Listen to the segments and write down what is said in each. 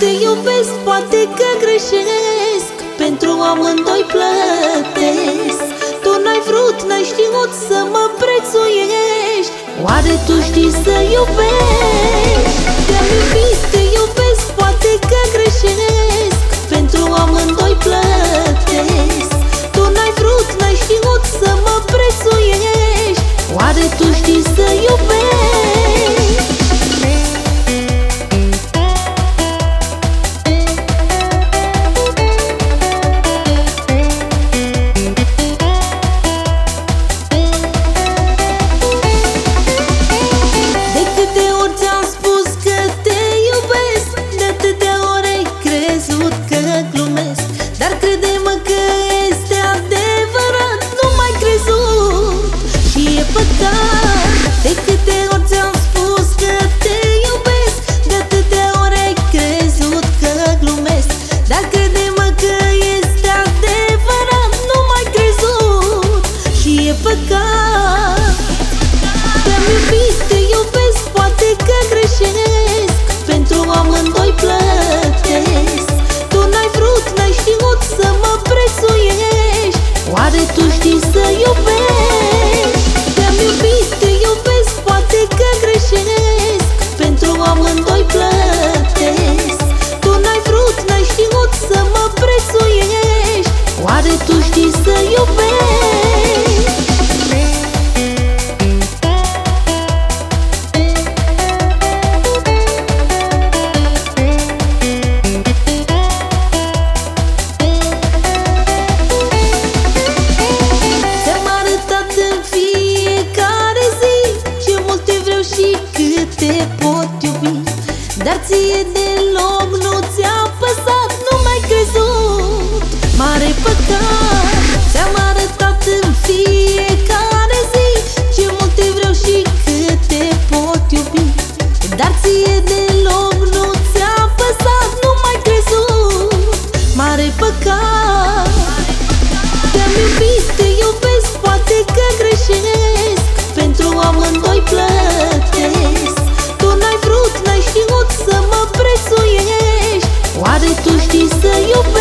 te iubesc, poate că greșesc Pentru amândoi plătesc Tu n-ai vrut, n-ai știut să mă prețuiești Oare tu știi să iubești? Te-am iubit să mă prețuiești? Oare tu 记得。Oare tu știi să iubești?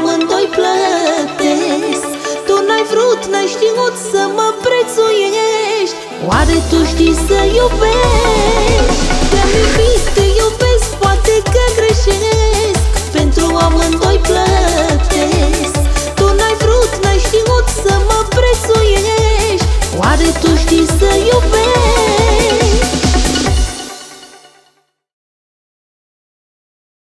amândoi plătesc. Tu n-ai vrut, n-ai știut să mă prețuiești. Oare tu știi să iubești? Te-am iubit, te iubesc, poate că greșesc. Pentru amândoi plătesc. Tu n-ai vrut, n-ai știut să mă prețuiești. Oare tu știi să iubești?